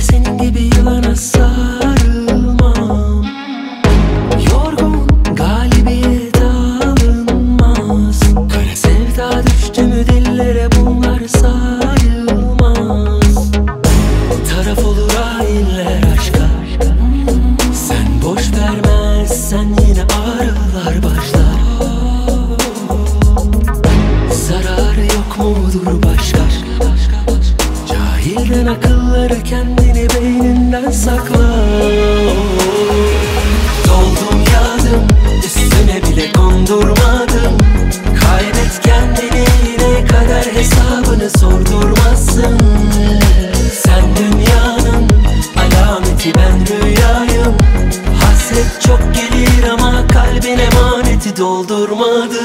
Senin gibi yılana sar akılları kendini beyninden sakla Doldum yadım üstüne bile kondurmadım. Kaybet kendini yine kadar hesabını sordurmazsın. Sen dünyanın alameti ben rüyayım. Hasret çok gelir ama kalbin emaneti doldurmadı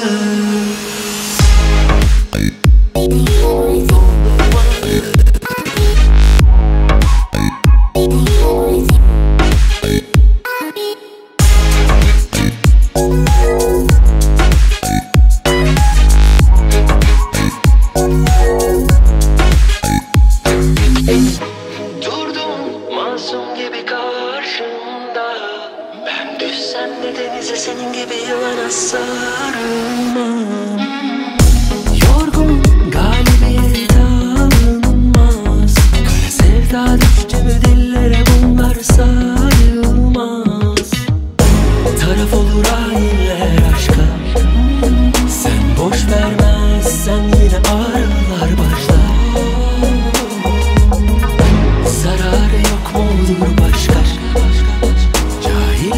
Ben düşsem de denize senin gibi yılana sarılmam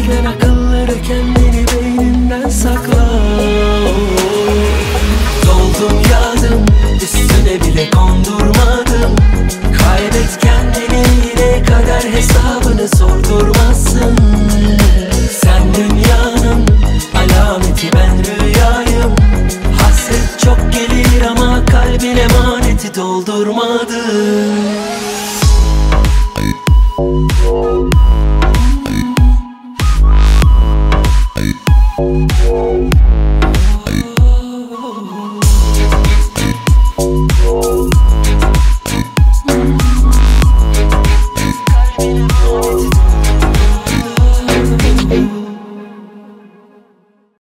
Cahilden akılları kendini beyninden sakla. Doldum yadım üstüne bile kondurmadım. Kaybet kendini yine kadar hesabını sordurmazsın Sen dünyanın alameti ben rüyayım. Hasret çok gelir ama kalbin emaneti doldurmadı Oh,